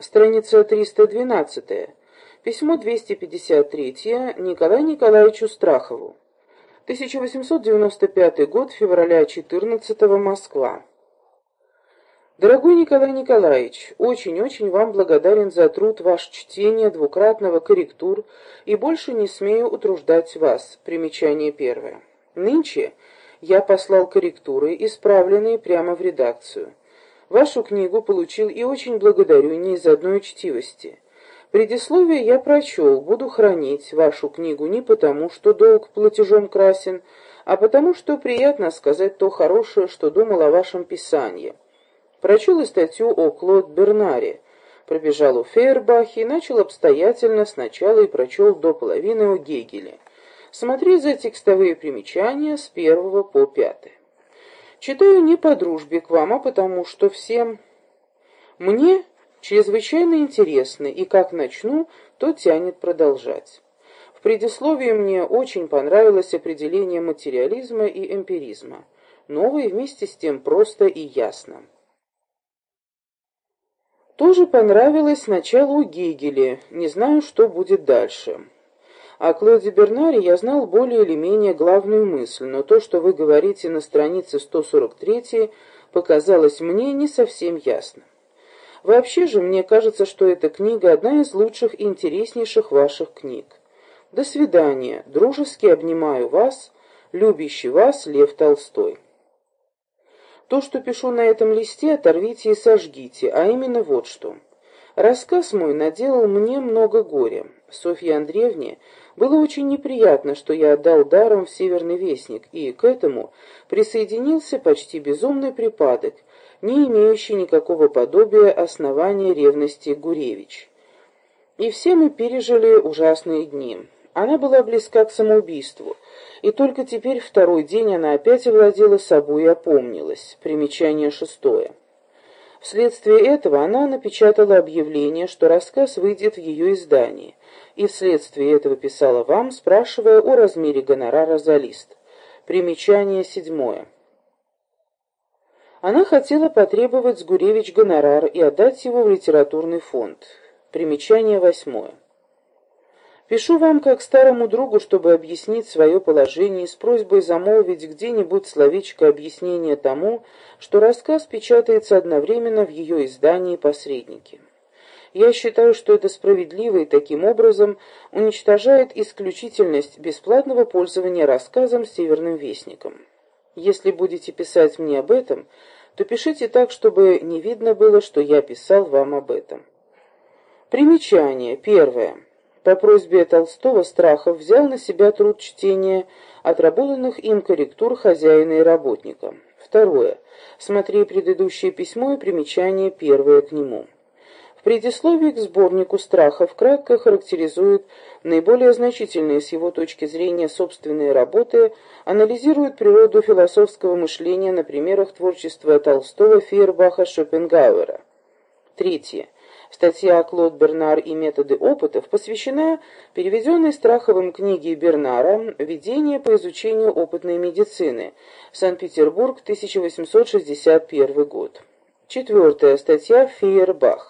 Страница 312. Письмо 253 Николаю Николаевичу Страхову. 1895 год, февраля 14 Москва. Дорогой Николай Николаевич, очень-очень вам благодарен за труд ваш чтения двукратного корректур и больше не смею утруждать вас. Примечание первое. Нынче я послал корректуры, исправленные прямо в редакцию. Вашу книгу получил и очень благодарю не из одной учтивости. Предисловие я прочел, буду хранить вашу книгу не потому, что долг платежом красен, а потому, что приятно сказать то хорошее, что думал о вашем писании. Прочел и статью о Клод Бернаре, пробежал у Фейербахе и начал обстоятельно сначала и прочел до половины о Гегеле. Смотри за текстовые примечания с первого по пятое. Читаю не по дружбе к вам, а потому что всем мне чрезвычайно интересно, и как начну, то тянет продолжать. В предисловии мне очень понравилось определение материализма и эмпиризма. Новое вместе с тем просто и ясно. Тоже понравилось начало у Гегеля, не знаю, что будет дальше. О Клоде Бернаре я знал более или менее главную мысль, но то, что вы говорите на странице 143, показалось мне не совсем ясно. Вообще же, мне кажется, что эта книга одна из лучших и интереснейших ваших книг. До свидания. Дружески обнимаю вас, любящий вас Лев Толстой. То, что пишу на этом листе, оторвите и сожгите, а именно вот что. Рассказ мой наделал мне много горя. Софье Андреевне было очень неприятно, что я отдал даром в Северный Вестник, и к этому присоединился почти безумный припадок, не имеющий никакого подобия основания ревности Гуревич. И все мы пережили ужасные дни. Она была близка к самоубийству, и только теперь второй день она опять овладела собой и опомнилась. Примечание шестое. Вследствие этого она напечатала объявление, что рассказ выйдет в ее издании, и вследствие этого писала вам, спрашивая о размере гонорара за лист. Примечание седьмое. Она хотела потребовать с Гуревич гонорар и отдать его в литературный фонд. Примечание восьмое. Пишу вам как старому другу, чтобы объяснить свое положение с просьбой замолвить где-нибудь словечко объяснения тому, что рассказ печатается одновременно в ее издании «Посредники». Я считаю, что это справедливо и таким образом уничтожает исключительность бесплатного пользования рассказом «Северным вестником». Если будете писать мне об этом, то пишите так, чтобы не видно было, что я писал вам об этом. Примечание. Первое. По просьбе Толстого Страхов взял на себя труд чтения отработанных им корректур хозяина и работника. Второе. Смотри предыдущее письмо и примечание первое к нему. В предисловии к сборнику страхов кратко характеризует наиболее значительные с его точки зрения собственные работы, анализирует природу философского мышления на примерах творчества Толстого, Фейербаха, Шопенгауэра. Третье. Статья «Клод Бернар и методы опытов» посвящена переведенной Страховым книге Бернара «Введение по изучению опытной медицины. Санкт-Петербург, 1861 год». Четвертая статья «Фейербах».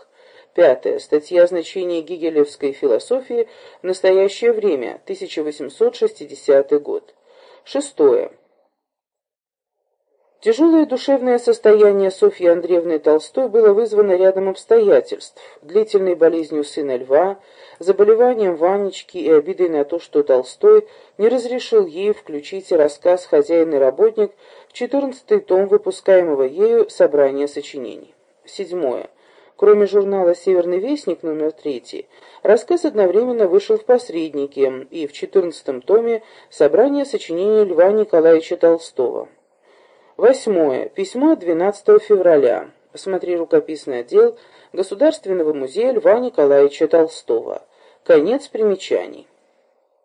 Пятая статья «Значение гегелевской философии в настоящее время. 1860 год». Шестое. Тяжелое душевное состояние Софьи Андреевны Толстой было вызвано рядом обстоятельств, длительной болезнью сына Льва, заболеванием Ванечки и обидой на то, что Толстой не разрешил ей включить рассказ «Хозяин и работник» в четырнадцатый том выпускаемого ею собрания сочинений. Седьмое. Кроме журнала «Северный вестник» номер третий, рассказ одновременно вышел в «Посреднике» и в четырнадцатом томе собрания сочинений Льва Николаевича Толстого. Восьмое. Письмо 12 февраля. Смотри рукописный отдел Государственного музея Льва Николаевича Толстого. Конец примечаний.